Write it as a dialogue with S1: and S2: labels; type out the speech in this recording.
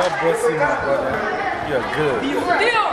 S1: God bless you, my brother. You're good.
S2: Great guy.